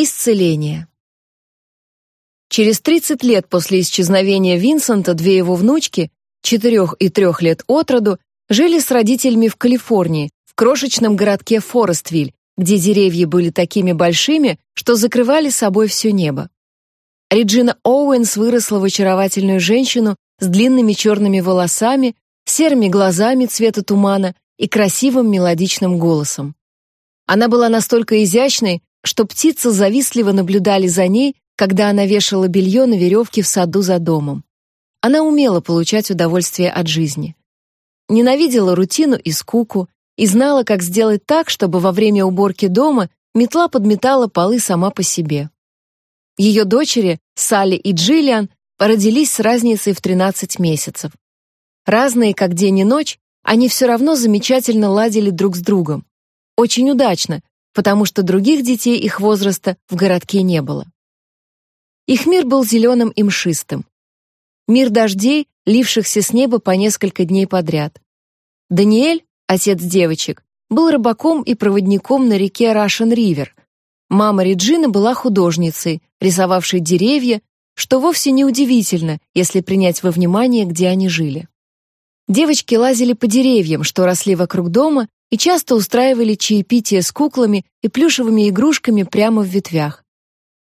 Исцеление. Через 30 лет после исчезновения Винсента две его внучки, четырех и трех лет от роду, жили с родителями в Калифорнии, в крошечном городке Форествиль, где деревья были такими большими, что закрывали собой все небо. Реджина Оуэнс выросла в очаровательную женщину с длинными черными волосами, серыми глазами цвета тумана и красивым мелодичным голосом. Она была настолько изящной, что птицы завистливо наблюдали за ней, когда она вешала белье на веревке в саду за домом. Она умела получать удовольствие от жизни. Ненавидела рутину и скуку и знала, как сделать так, чтобы во время уборки дома метла подметала полы сама по себе. Ее дочери, Салли и Джиллиан, родились с разницей в 13 месяцев. Разные, как день и ночь, они все равно замечательно ладили друг с другом. Очень удачно, потому что других детей их возраста в городке не было. Их мир был зеленым и мшистым. Мир дождей, лившихся с неба по несколько дней подряд. Даниэль, отец девочек, был рыбаком и проводником на реке Рашен-Ривер. Мама Реджины была художницей, рисовавшей деревья, что вовсе не удивительно, если принять во внимание, где они жили. Девочки лазили по деревьям, что росли вокруг дома, и часто устраивали чаепитие с куклами и плюшевыми игрушками прямо в ветвях.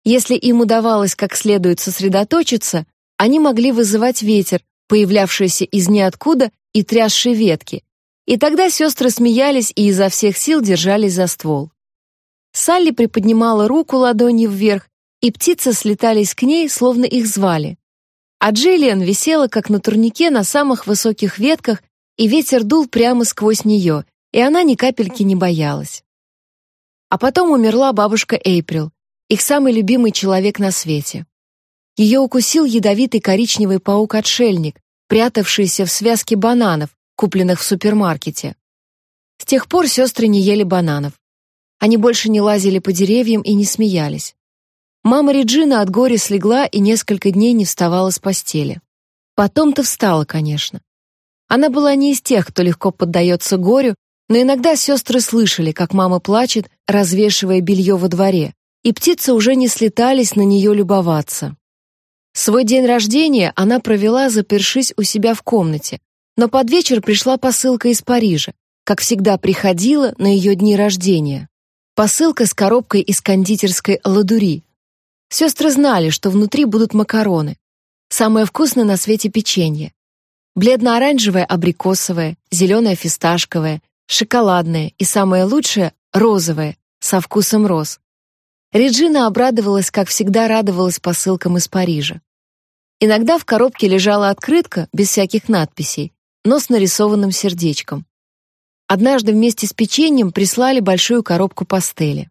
Если им удавалось как следует сосредоточиться, они могли вызывать ветер, появлявшийся из ниоткуда и трясший ветки. И тогда сестры смеялись и изо всех сил держались за ствол. Салли приподнимала руку ладонью вверх, и птицы слетались к ней, словно их звали. А Джиллиан висела как на турнике на самых высоких ветках, и ветер дул прямо сквозь нее, и она ни капельки не боялась. А потом умерла бабушка Эйприл, их самый любимый человек на свете. Ее укусил ядовитый коричневый паук-отшельник, прятавшийся в связке бананов, купленных в супермаркете. С тех пор сестры не ели бананов. Они больше не лазили по деревьям и не смеялись. Мама Реджина от горя слегла и несколько дней не вставала с постели. Потом-то встала, конечно. Она была не из тех, кто легко поддается горю но иногда сестры слышали, как мама плачет, развешивая белье во дворе, и птицы уже не слетались на нее любоваться. Свой день рождения она провела, запершись у себя в комнате, но под вечер пришла посылка из Парижа, как всегда приходила на ее дни рождения. Посылка с коробкой из кондитерской «Ладури». Сестры знали, что внутри будут макароны. Самое вкусное на свете печенье. Бледно-оранжевое абрикосовое, зеленое фисташковое, шоколадное и самое лучшее розовое со вкусом роз. Реджина обрадовалась, как всегда радовалась посылкам из Парижа. Иногда в коробке лежала открытка без всяких надписей, но с нарисованным сердечком. Однажды вместе с печеньем прислали большую коробку пастели.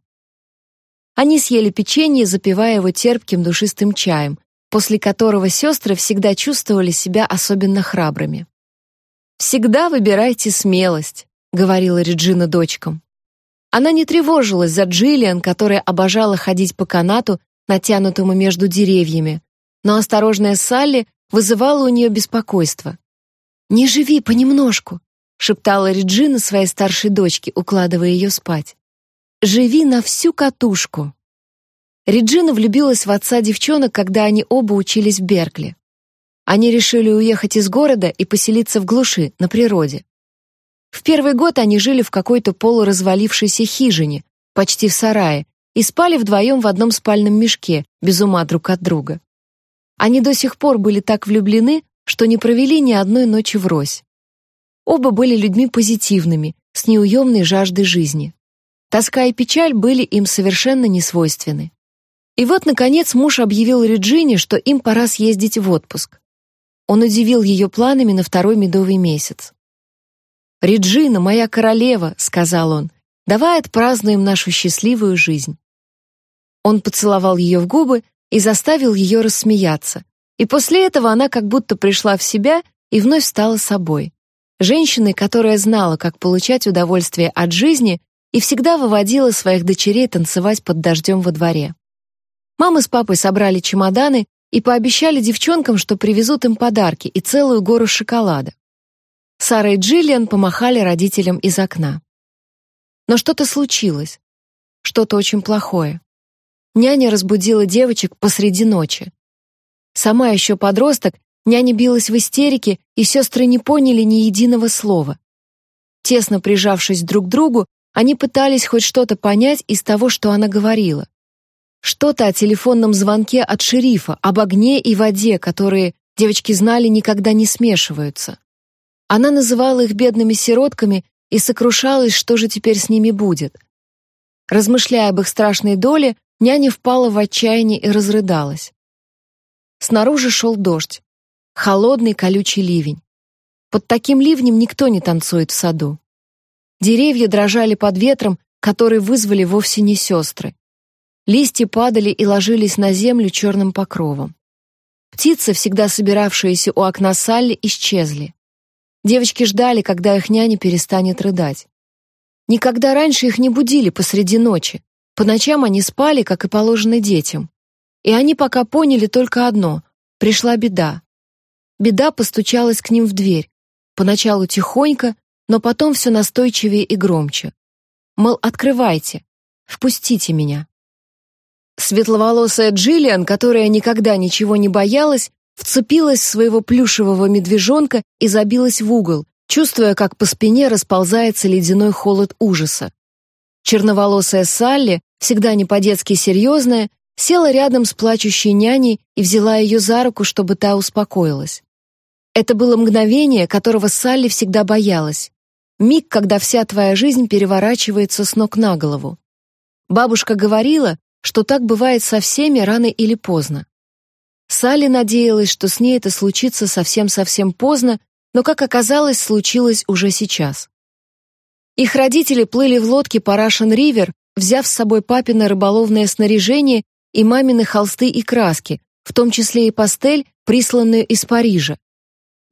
Они съели печенье, запивая его терпким душистым чаем, после которого сестры всегда чувствовали себя особенно храбрыми. Всегда выбирайте смелость, говорила Реджина дочкам. Она не тревожилась за Джиллиан, которая обожала ходить по канату, натянутому между деревьями, но осторожная Салли вызывала у нее беспокойство. «Не живи понемножку», — шептала Реджина своей старшей дочке, укладывая ее спать. «Живи на всю катушку». Реджина влюбилась в отца девчонок, когда они оба учились в Беркли. Они решили уехать из города и поселиться в глуши, на природе. В первый год они жили в какой-то полуразвалившейся хижине, почти в сарае, и спали вдвоем в одном спальном мешке, без ума друг от друга. Они до сих пор были так влюблены, что не провели ни одной ночи врозь. Оба были людьми позитивными, с неуемной жаждой жизни. Тоска и печаль были им совершенно несвойственны. И вот, наконец, муж объявил Реджине, что им пора съездить в отпуск. Он удивил ее планами на второй медовый месяц. «Реджина, моя королева», — сказал он, — «давай отпразднуем нашу счастливую жизнь». Он поцеловал ее в губы и заставил ее рассмеяться. И после этого она как будто пришла в себя и вновь стала собой. Женщиной, которая знала, как получать удовольствие от жизни и всегда выводила своих дочерей танцевать под дождем во дворе. Мама с папой собрали чемоданы и пообещали девчонкам, что привезут им подарки и целую гору шоколада. Сара и Джиллиан помахали родителям из окна. Но что-то случилось. Что-то очень плохое. няня разбудила девочек посреди ночи. Сама еще подросток, няня билась в истерике, и сестры не поняли ни единого слова. Тесно прижавшись друг к другу, они пытались хоть что-то понять из того, что она говорила. Что-то о телефонном звонке от шерифа, об огне и воде, которые девочки знали никогда не смешиваются. Она называла их бедными сиротками и сокрушалась, что же теперь с ними будет. Размышляя об их страшной доле, няня впала в отчаяние и разрыдалась. Снаружи шел дождь. Холодный колючий ливень. Под таким ливнем никто не танцует в саду. Деревья дрожали под ветром, который вызвали вовсе не сестры. Листья падали и ложились на землю черным покровом. Птицы, всегда собиравшиеся у окна Салли, исчезли. Девочки ждали, когда их няня перестанет рыдать. Никогда раньше их не будили посреди ночи. По ночам они спали, как и положено детям. И они пока поняли только одно — пришла беда. Беда постучалась к ним в дверь. Поначалу тихонько, но потом все настойчивее и громче. Мол, открывайте, впустите меня. Светловолосая Джиллиан, которая никогда ничего не боялась, вцепилась в своего плюшевого медвежонка и забилась в угол, чувствуя, как по спине расползается ледяной холод ужаса. Черноволосая Салли, всегда не по-детски серьезная, села рядом с плачущей няней и взяла ее за руку, чтобы та успокоилась. Это было мгновение, которого Салли всегда боялась. Миг, когда вся твоя жизнь переворачивается с ног на голову. Бабушка говорила, что так бывает со всеми рано или поздно. Салли надеялась, что с ней это случится совсем-совсем поздно, но, как оказалось, случилось уже сейчас. Их родители плыли в лодке по Рашен-Ривер, взяв с собой папино рыболовное снаряжение и мамины холсты и краски, в том числе и пастель, присланную из Парижа.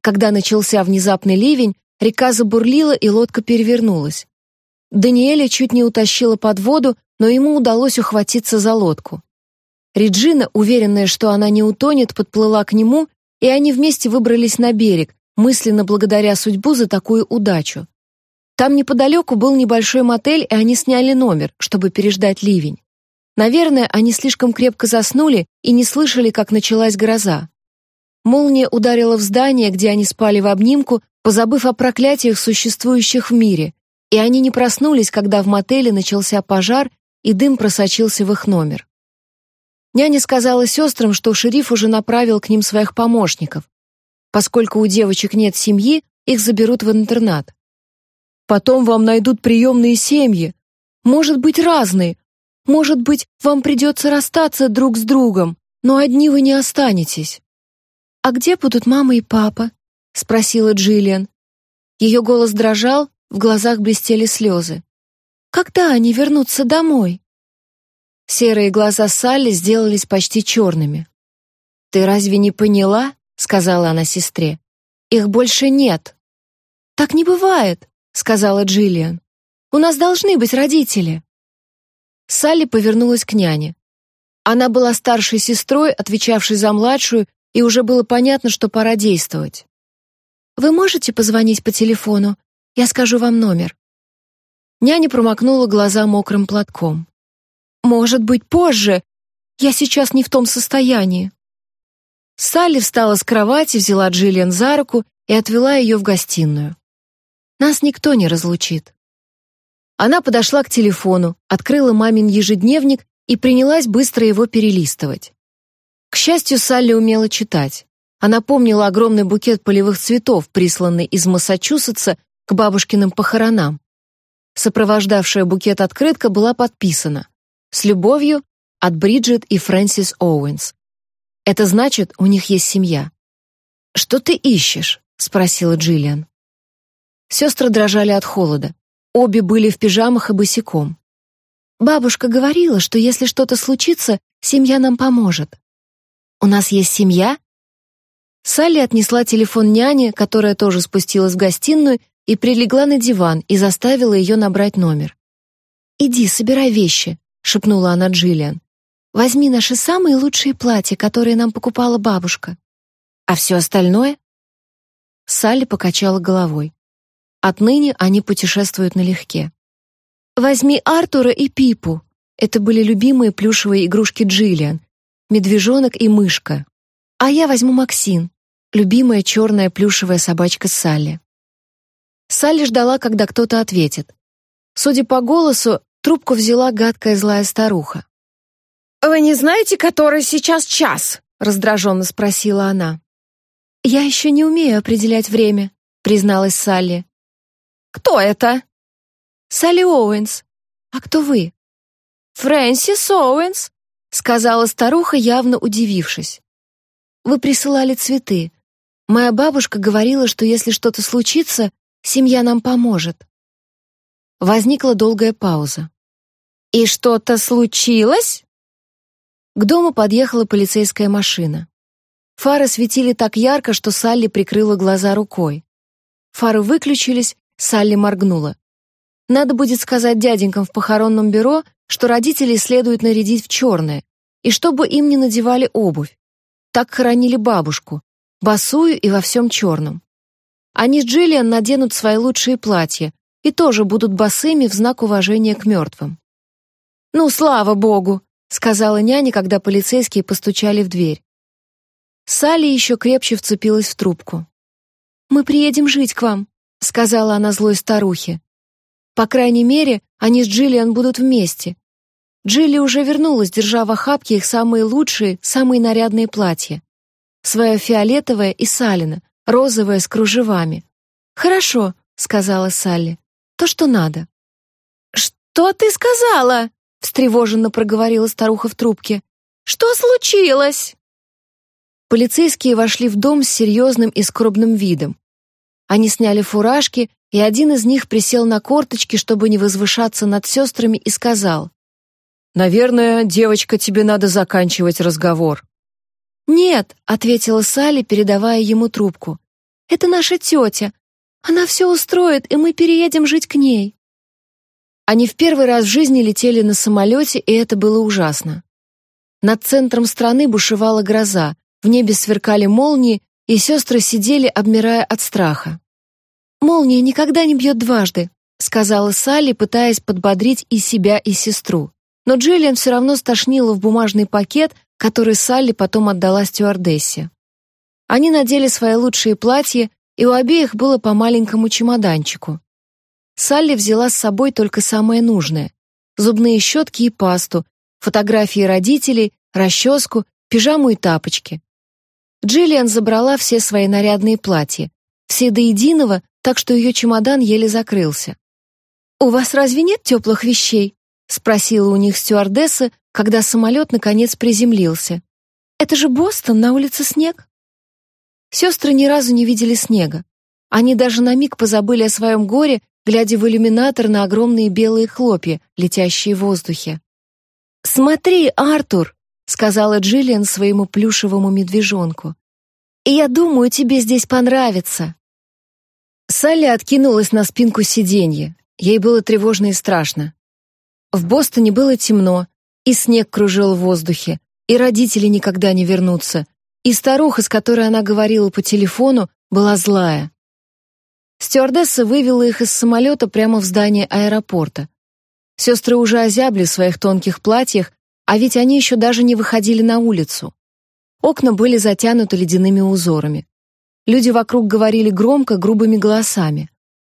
Когда начался внезапный ливень, река забурлила и лодка перевернулась. Даниэля чуть не утащила под воду, но ему удалось ухватиться за лодку. Реджина, уверенная, что она не утонет, подплыла к нему, и они вместе выбрались на берег, мысленно благодаря судьбу за такую удачу. Там неподалеку был небольшой мотель, и они сняли номер, чтобы переждать ливень. Наверное, они слишком крепко заснули и не слышали, как началась гроза. Молния ударила в здание, где они спали в обнимку, позабыв о проклятиях, существующих в мире, и они не проснулись, когда в мотеле начался пожар, и дым просочился в их номер. Няня сказала сестрам, что шериф уже направил к ним своих помощников. Поскольку у девочек нет семьи, их заберут в интернат. Потом вам найдут приемные семьи. Может быть, разные, может быть, вам придется расстаться друг с другом, но одни вы не останетесь. А где будут мама и папа? спросила Джиллиан. Ее голос дрожал, в глазах блестели слезы. Когда они вернутся домой? Серые глаза Салли сделались почти черными. Ты разве не поняла? сказала она сестре. Их больше нет. Так не бывает, сказала Джиллиан. У нас должны быть родители. Салли повернулась к няне. Она была старшей сестрой, отвечавшей за младшую, и уже было понятно, что пора действовать. Вы можете позвонить по телефону? Я скажу вам номер. Няня промокнула глаза мокрым платком. Может быть, позже. Я сейчас не в том состоянии. Салли встала с кровати, взяла Джиллиан за руку и отвела ее в гостиную. Нас никто не разлучит. Она подошла к телефону, открыла мамин ежедневник и принялась быстро его перелистывать. К счастью, Салли умела читать. Она помнила огромный букет полевых цветов, присланный из Массачусетса к бабушкиным похоронам. Сопровождавшая букет открытка была подписана «С любовью от Бриджит и Фрэнсис Оуэнс». Это значит, у них есть семья. «Что ты ищешь?» — спросила Джиллиан. Сестры дрожали от холода. Обе были в пижамах и босиком. Бабушка говорила, что если что-то случится, семья нам поможет. У нас есть семья? Салли отнесла телефон няне, которая тоже спустилась в гостиную и прилегла на диван и заставила ее набрать номер. «Иди, собирай вещи», — шепнула она Джиллиан. «Возьми наши самые лучшие платья, которые нам покупала бабушка. А все остальное?» Салли покачала головой. Отныне они путешествуют налегке. Возьми Артура и Пипу. Это были любимые плюшевые игрушки Джиллиан, медвежонок и мышка. А я возьму Максин, любимая черная плюшевая собачка Салли. Салли ждала, когда кто-то ответит. Судя по голосу, трубку взяла гадкая злая старуха. «Вы не знаете, который сейчас час?» — раздраженно спросила она. «Я еще не умею определять время», — призналась Салли. «Кто это?» «Салли Оуэнс. А кто вы?» «Фрэнсис Оуэнс», — сказала старуха, явно удивившись. «Вы присылали цветы. Моя бабушка говорила, что если что-то случится, семья нам поможет». Возникла долгая пауза. «И что-то случилось?» К дому подъехала полицейская машина. Фары светили так ярко, что Салли прикрыла глаза рукой. Фары выключились, Салли моргнула. Надо будет сказать дяденькам в похоронном бюро, что родителей следует нарядить в черное, и чтобы им не надевали обувь. Так хоронили бабушку, босую и во всем черном. Они с Джиллиан наденут свои лучшие платья и тоже будут босыми в знак уважения к мертвым. «Ну, слава богу!» — сказала няня, когда полицейские постучали в дверь. Салли еще крепче вцепилась в трубку. «Мы приедем жить к вам», — сказала она злой старухе. По крайней мере, они с Джиллиан будут вместе. Джилли уже вернулась, держа в охапке их самые лучшие, самые нарядные платья. Свое фиолетовое и Салина, розовое с кружевами. «Хорошо», — сказала Салли. «То, что надо». «Что ты сказала?» — встревоженно проговорила старуха в трубке. «Что случилось?» Полицейские вошли в дом с серьезным и скорбным видом. Они сняли фуражки и один из них присел на корточки, чтобы не возвышаться над сестрами, и сказал, «Наверное, девочка, тебе надо заканчивать разговор». «Нет», — ответила Салли, передавая ему трубку. «Это наша тетя. Она все устроит, и мы переедем жить к ней». Они в первый раз в жизни летели на самолете, и это было ужасно. Над центром страны бушевала гроза, в небе сверкали молнии, и сестры сидели, обмирая от страха. «Молния никогда не бьет дважды», — сказала Салли, пытаясь подбодрить и себя, и сестру. Но Джиллиан все равно стошнила в бумажный пакет, который Салли потом отдала стюардессе. Они надели свои лучшие платья, и у обеих было по маленькому чемоданчику. Салли взяла с собой только самое нужное — зубные щетки и пасту, фотографии родителей, расческу, пижаму и тапочки. Джиллиан забрала все свои нарядные платья, все до единого, так что ее чемодан еле закрылся. «У вас разве нет теплых вещей?» — спросила у них стюардесса, когда самолет наконец приземлился. «Это же Бостон, на улице снег». Сестры ни разу не видели снега. Они даже на миг позабыли о своем горе, глядя в иллюминатор на огромные белые хлопья, летящие в воздухе. «Смотри, Артур!» — сказала Джиллиан своему плюшевому медвежонку. «Я думаю, тебе здесь понравится». Салли откинулась на спинку сиденья. Ей было тревожно и страшно. В Бостоне было темно, и снег кружил в воздухе, и родители никогда не вернутся, и старуха, с которой она говорила по телефону, была злая. Стюардесса вывела их из самолета прямо в здание аэропорта. Сестры уже озябли в своих тонких платьях, а ведь они еще даже не выходили на улицу. Окна были затянуты ледяными узорами. Люди вокруг говорили громко, грубыми голосами.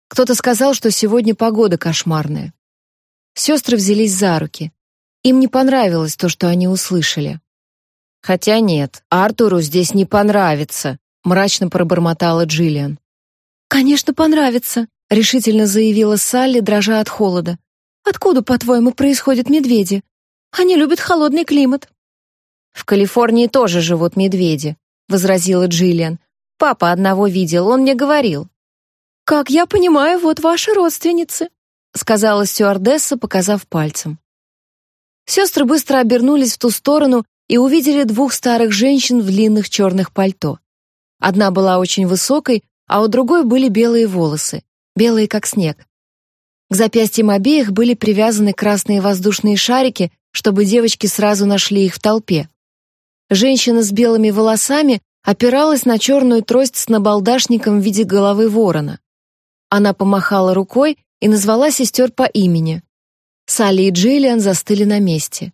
Кто-то сказал, что сегодня погода кошмарная. Сестры взялись за руки. Им не понравилось то, что они услышали. «Хотя нет, Артуру здесь не понравится», — мрачно пробормотала Джиллиан. «Конечно, понравится», — решительно заявила Салли, дрожа от холода. «Откуда, по-твоему, происходят медведи? Они любят холодный климат». «В Калифорнии тоже живут медведи», — возразила Джиллиан. Папа одного видел, он мне говорил. Как я понимаю, вот ваши родственницы, сказала стюардесса, показав пальцем. Сестры быстро обернулись в ту сторону и увидели двух старых женщин в длинных черных пальто. Одна была очень высокой, а у другой были белые волосы, белые как снег. К запястьям обеих были привязаны красные воздушные шарики, чтобы девочки сразу нашли их в толпе. Женщина с белыми волосами опиралась на черную трость с набалдашником в виде головы ворона. Она помахала рукой и назвала сестер по имени. Салли и Джиллиан застыли на месте.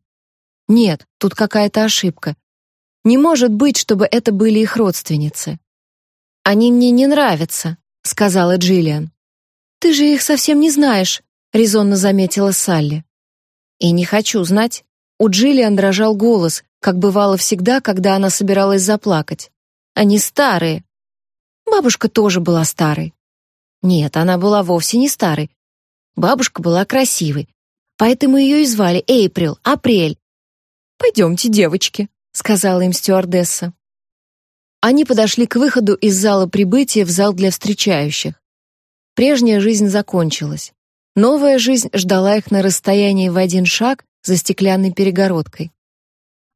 Нет, тут какая-то ошибка. Не может быть, чтобы это были их родственницы. Они мне не нравятся, сказала Джиллиан. Ты же их совсем не знаешь, резонно заметила Салли. И не хочу знать. У Джиллиан дрожал голос, как бывало всегда, когда она собиралась заплакать. Они старые. Бабушка тоже была старой. Нет, она была вовсе не старой. Бабушка была красивой, поэтому ее и звали Эйприл, Апрель. «Пойдемте, девочки», — сказала им стюардесса. Они подошли к выходу из зала прибытия в зал для встречающих. Прежняя жизнь закончилась. Новая жизнь ждала их на расстоянии в один шаг за стеклянной перегородкой.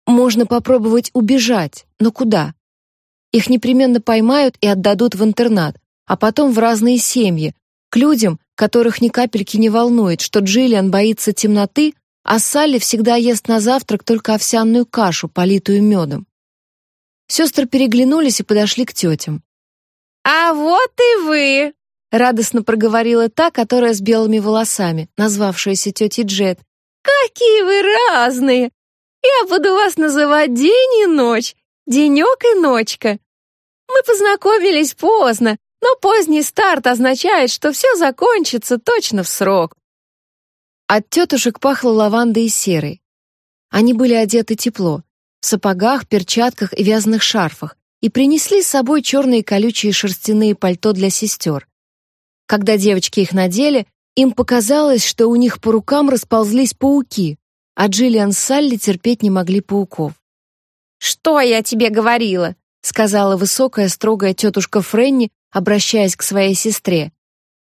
Можно попробовать убежать, но куда? Их непременно поймают и отдадут в интернат, а потом в разные семьи, к людям, которых ни капельки не волнует, что Джиллиан боится темноты, а Салли всегда ест на завтрак только овсяную кашу, политую медом. Сестры переглянулись и подошли к тетям. «А вот и вы!» — радостно проговорила та, которая с белыми волосами, назвавшаяся тетей Джет. «Какие вы разные! Я буду вас называть день и ночь, денек и ночка. Мы познакомились поздно, но поздний старт означает, что все закончится точно в срок. От тетушек пахло лавандой и серой. Они были одеты тепло, в сапогах, перчатках и вязаных шарфах, и принесли с собой черные колючие шерстяные пальто для сестер. Когда девочки их надели, им показалось, что у них по рукам расползлись пауки, а Джиллиан с Салли терпеть не могли пауков. «Что я тебе говорила?» — сказала высокая строгая тетушка Френни, обращаясь к своей сестре.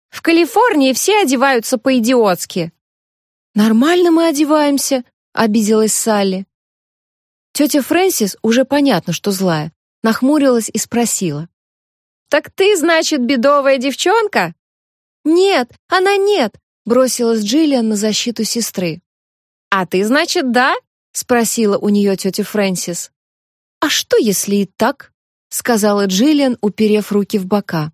«В Калифорнии все одеваются по-идиотски». «Нормально мы одеваемся», — обиделась Салли. Тетя Фрэнсис, уже понятно, что злая, нахмурилась и спросила. «Так ты, значит, бедовая девчонка?» «Нет, она нет», — бросилась Джиллиан на защиту сестры. «А ты, значит, да?» — спросила у нее тетя Фрэнсис. «А что, если и так?» сказала Джиллиан, уперев руки в бока.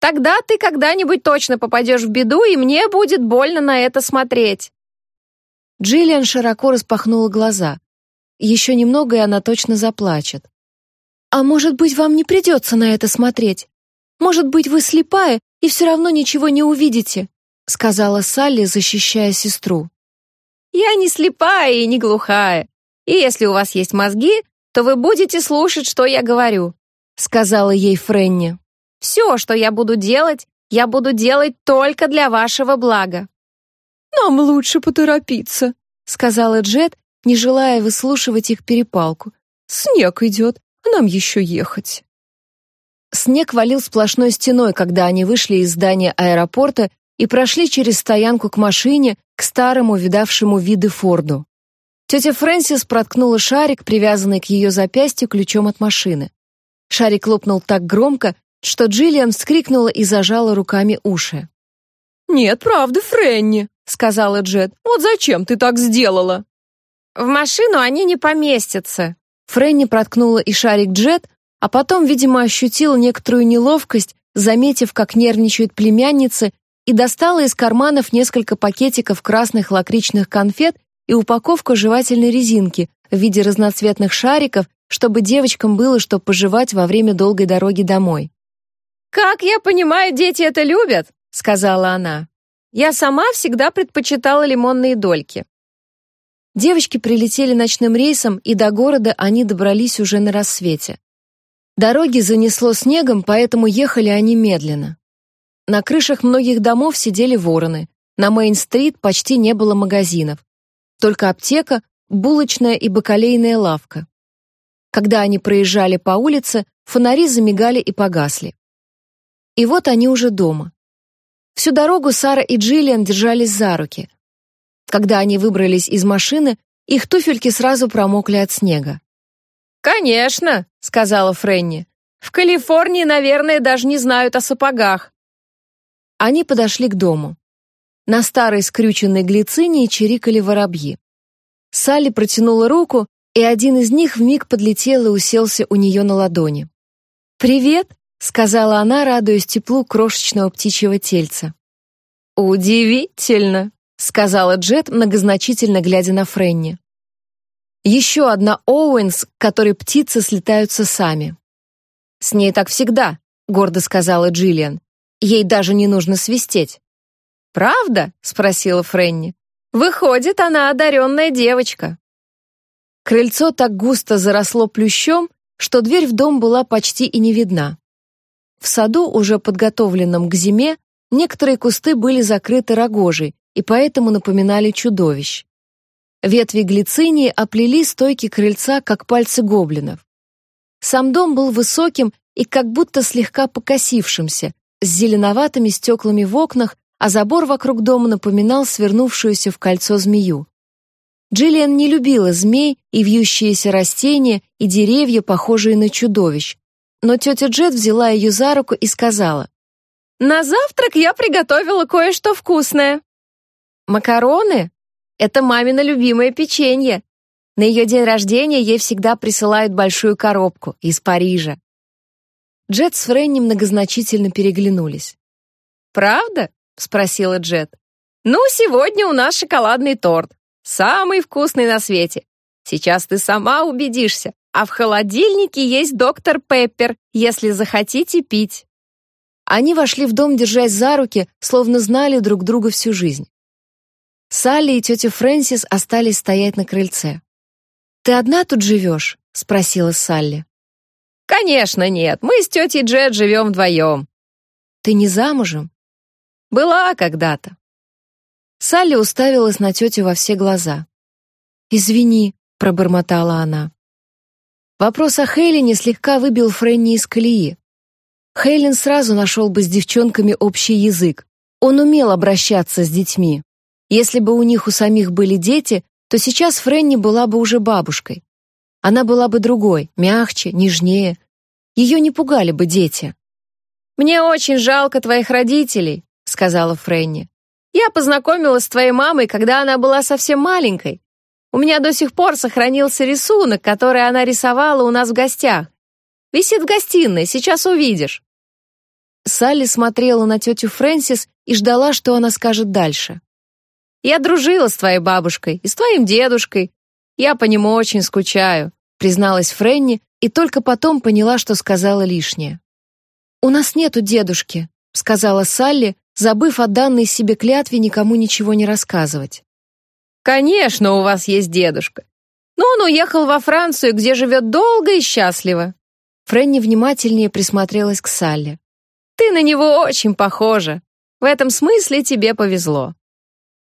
Тогда ты когда-нибудь точно попадешь в беду, и мне будет больно на это смотреть. Джиллиан широко распахнула глаза. Еще немного, и она точно заплачет. А может быть, вам не придется на это смотреть? Может быть, вы слепая и все равно ничего не увидите, сказала Салли, защищая сестру. Я не слепая и не глухая. И если у вас есть мозги, то вы будете слушать, что я говорю сказала ей Френни. «Все, что я буду делать, я буду делать только для вашего блага». «Нам лучше поторопиться», — сказала Джет, не желая выслушивать их перепалку. «Снег идет, а нам еще ехать». Снег валил сплошной стеной, когда они вышли из здания аэропорта и прошли через стоянку к машине, к старому, видавшему виды Форду. Тетя Фрэнсис проткнула шарик, привязанный к ее запястью ключом от машины. Шарик лопнул так громко, что Джиллиан вскрикнула и зажала руками уши. «Нет, правда, Фрэнни», — сказала Джет. «Вот зачем ты так сделала?» «В машину они не поместятся». Фрэнни проткнула и шарик Джет, а потом, видимо, ощутила некоторую неловкость, заметив, как нервничают племянницы, и достала из карманов несколько пакетиков красных лакричных конфет и упаковку жевательной резинки в виде разноцветных шариков чтобы девочкам было что пожевать во время долгой дороги домой. «Как я понимаю, дети это любят», — сказала она. «Я сама всегда предпочитала лимонные дольки». Девочки прилетели ночным рейсом, и до города они добрались уже на рассвете. Дороги занесло снегом, поэтому ехали они медленно. На крышах многих домов сидели вороны. На Мейн-стрит почти не было магазинов. Только аптека, булочная и бакалейная лавка. Когда они проезжали по улице, фонари замигали и погасли. И вот они уже дома. Всю дорогу Сара и Джиллиан держались за руки. Когда они выбрались из машины, их туфельки сразу промокли от снега. «Конечно», — сказала Фрэнни. «В Калифорнии, наверное, даже не знают о сапогах». Они подошли к дому. На старой скрюченной глицине чирикали воробьи. Салли протянула руку, и один из них вмиг подлетел и уселся у нее на ладони. «Привет!» — сказала она, радуясь теплу крошечного птичьего тельца. «Удивительно!» — сказала Джет, многозначительно глядя на Френни. Еще одна Оуэнс, к которой птицы слетаются сами. С ней так всегда, гордо сказала Джиллиан. Ей даже не нужно свистеть. Правда? спросила Френни. Выходит, она одаренная девочка. Крыльцо так густо заросло плющом, что дверь в дом была почти и не видна. В саду, уже подготовленном к зиме, некоторые кусты были закрыты рогожей и поэтому напоминали чудовищ. Ветви глицинии оплели стойки крыльца, как пальцы гоблинов. Сам дом был высоким и как будто слегка покосившимся, с зеленоватыми стеклами в окнах, а забор вокруг дома напоминал свернувшуюся в кольцо змею. Джиллиан не любила змей и вьющиеся растения и деревья, похожие на чудовищ. Но тетя Джет взяла ее за руку и сказала, «На завтрак я приготовила кое-что вкусное». «Макароны? Это мамино любимое печенье. На ее день рождения ей всегда присылают большую коробку из Парижа». Джет с Фрэнни многозначительно переглянулись. «Правда?» — спросила Джет. «Ну, сегодня у нас шоколадный торт. Самый вкусный на свете. Сейчас ты сама убедишься. А в холодильнике есть доктор Пеппер, если захотите пить». Они вошли в дом, держась за руки, словно знали друг друга всю жизнь. Салли и тетя Фрэнсис остались стоять на крыльце. «Ты одна тут живешь?» — спросила Салли. «Конечно нет, мы с тетей Джет живем вдвоем». «Ты не замужем?» «Была когда-то». Салли уставилась на тетю во все глаза. «Извини», — пробормотала она. Вопрос о Хейлене слегка выбил Фрэнни из колеи. Хейлен сразу нашел бы с девчонками общий язык. Он умел обращаться с детьми. Если бы у них у самих были дети, то сейчас Фрэнни была бы уже бабушкой. Она была бы другой, мягче, нежнее. Ее не пугали бы дети. «Мне очень жалко твоих родителей», — сказала Фрэнни. Я познакомилась с твоей мамой, когда она была совсем маленькой. У меня до сих пор сохранился рисунок, который она рисовала у нас в гостях. Висит в гостиной, сейчас увидишь». Салли смотрела на тетю Фрэнсис и ждала, что она скажет дальше. «Я дружила с твоей бабушкой и с твоим дедушкой. Я по нему очень скучаю», призналась Фрэнни и только потом поняла, что сказала лишнее. «У нас нету дедушки», сказала Салли, забыв о данной себе клятве никому ничего не рассказывать. «Конечно, у вас есть дедушка. Но он уехал во Францию, где живет долго и счастливо». Фрэнни внимательнее присмотрелась к Салли. «Ты на него очень похожа. В этом смысле тебе повезло».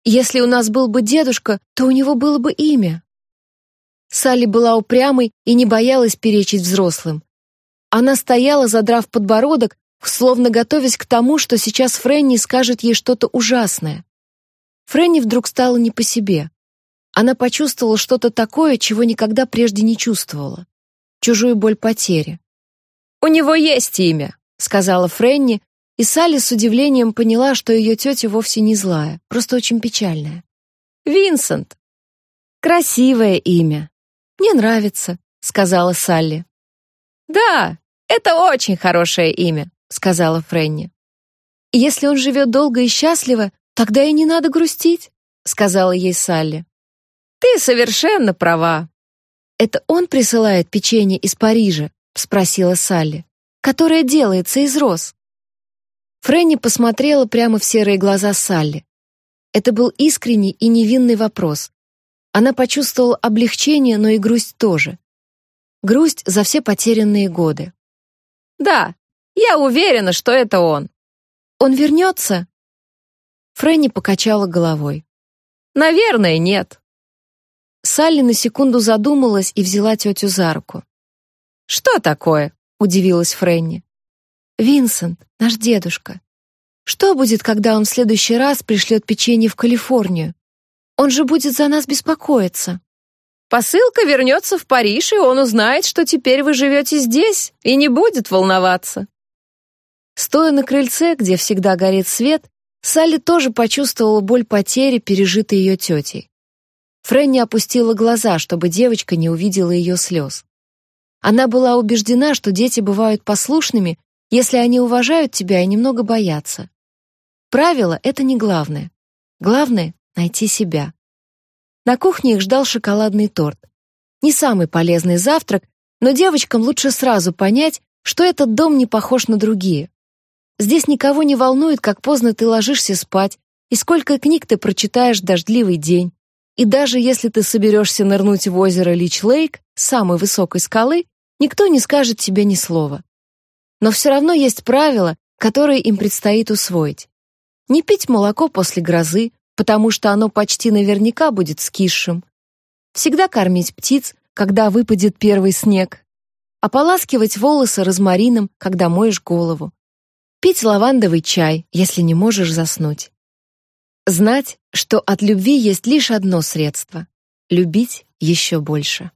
«Если у нас был бы дедушка, то у него было бы имя». Салли была упрямой и не боялась перечить взрослым. Она стояла, задрав подбородок, словно готовясь к тому, что сейчас Фрэнни скажет ей что-то ужасное. Фрэнни вдруг стала не по себе. Она почувствовала что-то такое, чего никогда прежде не чувствовала. Чужую боль потери. «У него есть имя», — сказала Фрэнни, и Салли с удивлением поняла, что ее тетя вовсе не злая, просто очень печальная. «Винсент». «Красивое имя. Мне нравится», — сказала Салли. «Да, это очень хорошее имя», — сказала Фрэнни. «Если он живет долго и счастливо, тогда и не надо грустить», — сказала ей Салли. «Ты совершенно права». «Это он присылает печенье из Парижа?» — спросила Салли. «Которое делается из роз». Фрэнни посмотрела прямо в серые глаза Салли. Это был искренний и невинный вопрос. Она почувствовала облегчение, но и грусть тоже. Грусть за все потерянные годы. «Да, я уверена, что это он. Он вернется?» Фрэнни покачала головой. «Наверное, нет». Салли на секунду задумалась и взяла тетю за руку. «Что такое?» — удивилась Фрэнни. «Винсент, наш дедушка. Что будет, когда он в следующий раз пришлет печенье в Калифорнию? Он же будет за нас беспокоиться». «Посылка вернется в Париж, и он узнает, что теперь вы живете здесь, и не будет волноваться». Стоя на крыльце, где всегда горит свет, Салли тоже почувствовала боль потери, пережитой ее тетей. Фрэнни опустила глаза, чтобы девочка не увидела ее слез. Она была убеждена, что дети бывают послушными, если они уважают тебя и немного боятся. Правило — это не главное. Главное найти себя. На кухне их ждал шоколадный торт. Не самый полезный завтрак, но девочкам лучше сразу понять, что этот дом не похож на другие. Здесь никого не волнует, как поздно ты ложишься спать и сколько книг ты прочитаешь в дождливый день. И даже если ты соберешься нырнуть в озеро Лич-Лейк, самой высокой скалы, никто не скажет тебе ни слова. Но все равно есть правила, которые им предстоит усвоить. Не пить молоко после грозы, потому что оно почти наверняка будет скисшим. Всегда кормить птиц, когда выпадет первый снег. Ополаскивать волосы розмарином, когда моешь голову. Пить лавандовый чай, если не можешь заснуть. Знать, что от любви есть лишь одно средство — любить еще больше.